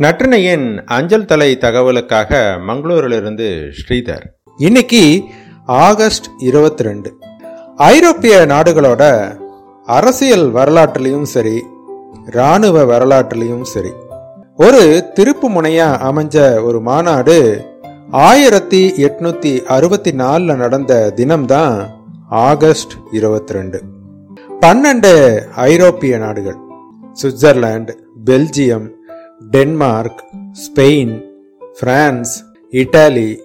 நற்றினையின் அஞ்சல் தலை தகவலுக்காக மங்களூரிலிருந்து ஸ்ரீதர். இன்னைக்கு ஆகஸ்ட் இருபத்தி ரெண்டு ஐரோப்பிய நாடுகளோட அரசியல் வரலாற்றுலையும் சரி இராணுவ வரலாற்றுலையும் சரி ஒரு திருப்பு முனையா அமைஞ்ச ஒரு மாநாடு ஆயிரத்தி எட்நூத்தி அறுபத்தி நாலுல நடந்த தினம்தான் ஆகஸ்ட் இருபத்தி ரெண்டு பன்னெண்டு ஐரோப்பிய நாடுகள் Switzerland Belgium Denmark Spain France Italy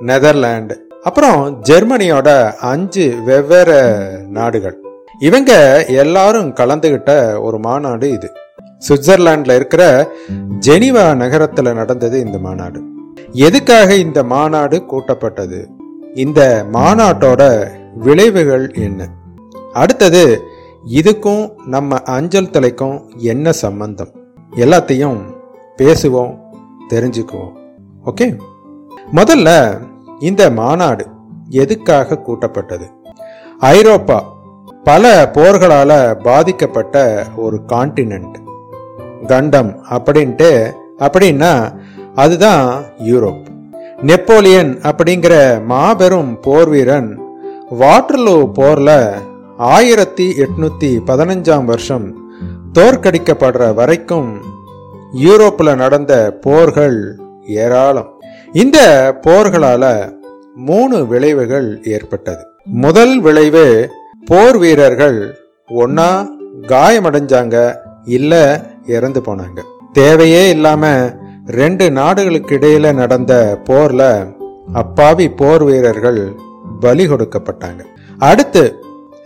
Netherlands அப்புறம் ஜெர்மனியோட அஞ்சு வெவ்வேறு நாடுகள். இவங்க எல்லாரும் கலந்துகிட்ட ஒரு மாநாடு இது. சுவிட்சர்லாண்டில் இருக்கிற ஜெனிவா நகரத்துல நடந்தது இந்த மாநாடு. எதுக்காக இந்த மாநாடு கூட்டப்பட்டது? இந்த மாநாட்டோட விளைவுகள் என்ன? அடுத்தது இதுக்கும் நம்ம அஞ்சல் தலைக்கும் என்ன சம்பந்தம்? எல்லாத்தையும் பேசுவோம் தெரிஞ்சுக்குவோம். ஓகே முதல்ல இந்த மாநாடு எதுக்காக கூட்டப்பட்டது? ஐரோப்பா பல போர்களால் பாதிக்கப்பட்ட ஒரு கான்டினென்ட் கண்டம் அப்படின்ட்டு அப்படின்னா அதுதான் யூரோப். நெப்போலியன் அப்படிங்கிற மாபெரும் போர் வீரன் வாட்டர்லோ போர்ல ஆயிரத்தி எட்நூத்தி பதினஞ்சாம் வருஷம் தோற்கடிக்கப்படுற வரைக்கும் யூரோப்பில் நடந்த போர்கள் ஏராளம். இந்த போர்களால மூணு விளைவுகள் ஏற்பட்டது. முதல் விளைவு போர் வீரர்கள் ஒன்னா காயமடைஞ்சாங்க இல்ல இறந்து போனாங்க. தேவையே இல்லாம ரெண்டு நாடுகளுக்கு இடையில நடந்த போர்ல அப்பாவி போர் வீரர்கள் பலி கொடுக்கப்பட்டாங்க. அடுத்து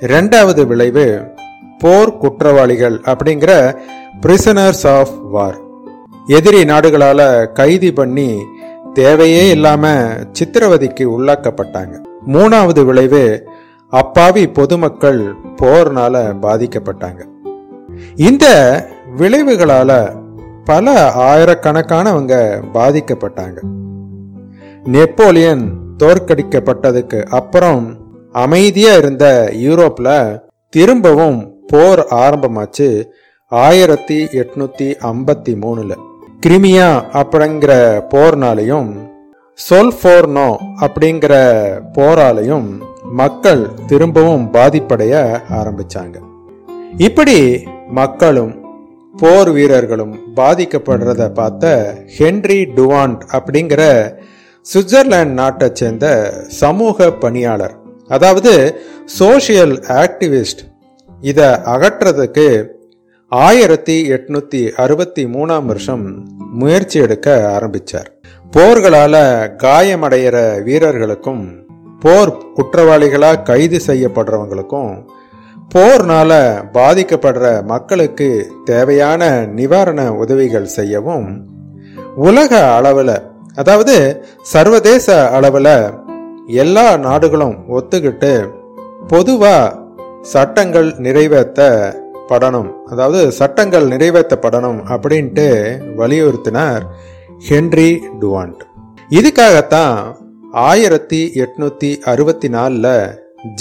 இரண்டாவது விளைவு போர் குற்றவாளிகள் அப்படிங்கிற பிரிசனர்ஸ் ஆஃப் வார் எதிரி நாடுகளால கைது பண்ணி தேவையே இல்லாம சித்திரவதைக்கு உள்ளாக்கப்பட்டாங்க. மூணாவது விளைவு அப்பாவி பொதுமக்கள் போர்னால பாதிக்கப்பட்டாங்க. இந்த விளைவுகளால பல ஆயிரக்கணக்கானவங்க பாதிக்கப்பட்டாங்க. நெப்போலியன் தோற்கடிக்கப்பட்டதுக்கு அப்புறம் அமைதியா இருந்த யூரோப்ல திரும்பவும் போர் ஆரம்பமாச்சு ஆயிரத்தி எட்நூத்தி ஐம்பத்தி மூணுல கிரிமியா அப்படிங்கிற போர்னாலையும் சொல்ஃபோர்னோ அப்படிங்கிற போராலையும் மக்கள் திரும்பவும் பாதிப்படைய ஆரம்பிச்சாங்க. இப்படி மக்களும் போர் வீரர்களும் பாதிக்கப்படுறத பார்த்த ஹென்ரி டுவாண்ட் அப்படிங்கிற சுவிட்சர்லாந்து நாட்டை சேர்ந்த சமூக பணியாளர் அதாவது சோசியல் ஆக்டிவிஸ்ட் இதை அகற்றதுக்கு ஆயிரத்தி எட்நூத்தி அறுபத்தி மூணாம் வருஷம் முயற்சி எடுக்க ஆரம்பிச்சார். போர்களால காயமடைகிற வீரர்களுக்கும் போர் குற்றவாளிகளா கைது செய்யப்படுறவங்களுக்கும் போர்னால பாதிக்கப்படுற மக்களுக்கு தேவையான நிவாரண உதவிகள் செய்யவும் உலக அளவில் அதாவது சர்வதேச அளவில் எல்லா நாடுகளும் ஒத்துக்கிட்டு பொதுவாக சட்டங்கள் நிறைவேற்றப்படணும் அதாவது சட்டங்கள் நிறைவேற்றப்படணும் அப்படின்ட்டு வலியுறுத்தினார் ஹென்ரி டுவாண்ட். இதுக்காகத்தான் ஆயிரத்தி எட்நூத்தி அறுபத்தி நாலில்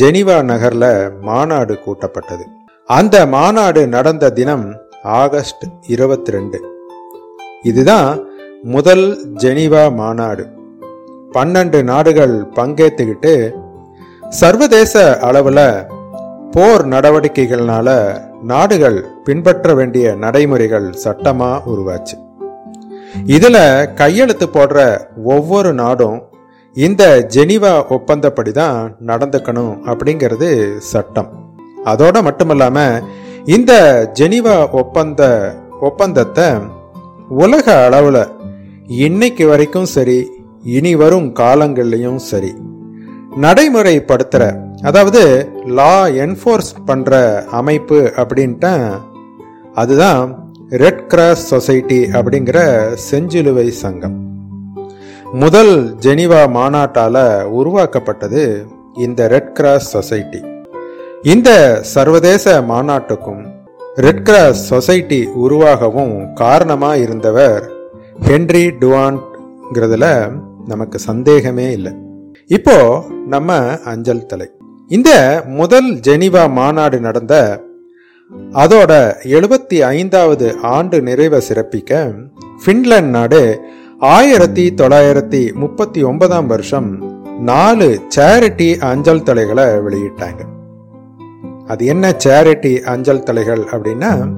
ஜெனிவா நகரில் மாநாடு கூட்டப்பட்டது. அந்த மாநாடு நடந்த தினம் ஆகஸ்ட் இருபத்தி ரெண்டு இதுதான் முதல் ஜெனிவா மாநாடு. பன்னெண்டு நாடுகள் பங்கேற்றுக்கிட்டு சர்வதேச அளவில் போர் நடவடிக்கைகள்னால நாடுகள் பின்பற்ற வேண்டிய நடைமுறைகள் சட்டமா உருவாச்சு. இதுல கையெழுத்து போடுற ஒவ்வொரு நாடும் இந்த ஜெனிவா ஒப்பந்தப்படி தான் நடந்துக்கணும் அப்படிங்கிறது சட்டம். அதோட மட்டுமல்லாம இந்த ஜெனிவா ஒப்பந்த ஒப்பந்தத்தை உலக அளவுல இன்னைக்கு வரைக்கும் சரி இனி வரும் காலங்கள்லையும் சரி நடைமுறைப்படுத்துற அதாவது லா என்ஃபோர்ஸ் பண்ற அமைப்பு அப்படின்ட்டு அதுதான் ரெட் கிராஸ் சொசைட்டி அப்படிங்கிற செஞ்சிலுவை சங்கம். முதல் ஜெனிவா மாநாட்டால உருவாக்கப்பட்டது இந்த ரெட் கிராஸ் சொசைட்டி இந்த சர்வதேச மாநாட்டுக்கும் ரெட் கிராஸ் சொசைட்டி உருவாகவும் காரணமா இருந்தவர் ஹென்ரி டுவான்ட்ங்கிறதுல நமக்கு சந்தேகமே இல்லை. இப்போ நம்ம அஞ்சல் தலை. இந்த முதல் ஜெனிவா மாநாடு நடந்த அதோட எழுபத்தி ஐந்தாவது ஆண்டு நிறைவை சிறப்பிக்க பின்லாந்து நாடு ஆயிரத்தி தொள்ளாயிரத்தி முப்பத்தி ஒன்பதாம் வருஷம் நாலு சேரிட்டி அஞ்சல் தலைகளை வெளியிட்டாங்க. அது என்ன சேரிட்டி அஞ்சல் தலைகள் அப்படின்னா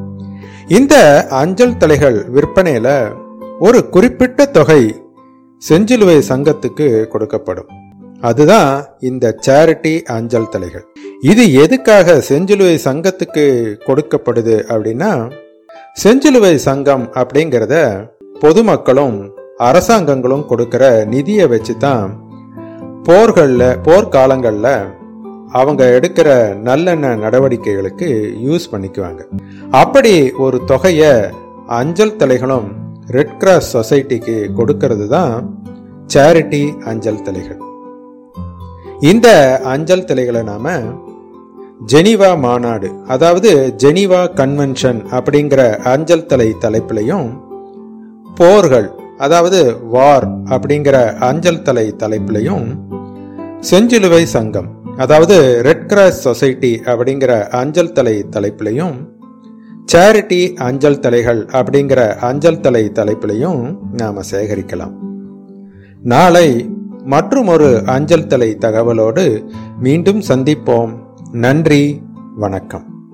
இந்த அஞ்சல் தலைகள் விற்பனையில ஒரு குறிப்பிட்ட தொகை செஞ்சிலுவை சங்கத்துக்கு கொடுக்கப்படும். அதுதான் இந்த சேரிட்டி அஞ்சல் தலைகள். இது எதுக்காக செஞ்சிலுவை சங்கத்துக்கு கொடுக்கப்படுது அப்படின்னா செஞ்சிலுவை சங்கம் அப்படிங்கிறத பொதுமக்களும் அரசாங்கங்களும் கொடுக்கிற நிதியை வச்சு தான் போர்களில் போர்க்காலங்களில் அவங்க எடுக்கிற நல்லெண்ண நடவடிக்கைகளுக்கு யூஸ் பண்ணிக்குவாங்க. அப்படி ஒரு தொகையை அஞ்சல் தலைகளும் ரெட் கிராஸ் சொசைட்டிக்கு கொடுக்கறது தான் சேரிட்டி அஞ்சல் தலைகள். இந்த அஞ்சல் தலைகளை நாம ஜெனிவா மாநாடு அதாவது ஜெனிவா கன்வென்ஷன் அப்படிங்கிற அஞ்சல் தலை தலைப்பிலையும் போர்கள் அதாவது வார் அப்படிங்கிற அஞ்சல் தலை தலைப்பிலையும் செஞ்சிலுவை சங்கம் அதாவது ரெட் கிராஸ் சொசைட்டி அப்படிங்கிற அஞ்சல் தலை தலைப்பிலையும் சேரிட்டி அஞ்சல் தலைகள் அப்படிங்கிற அஞ்சல் தலை தலைப்பிலையும் நாம சேகரிக்கலாம். நாளை மற்றும் ஒரு அஞ்சல் தலை தகவலோடு மீண்டும் சந்திப்போம். நன்றி வணக்கம்.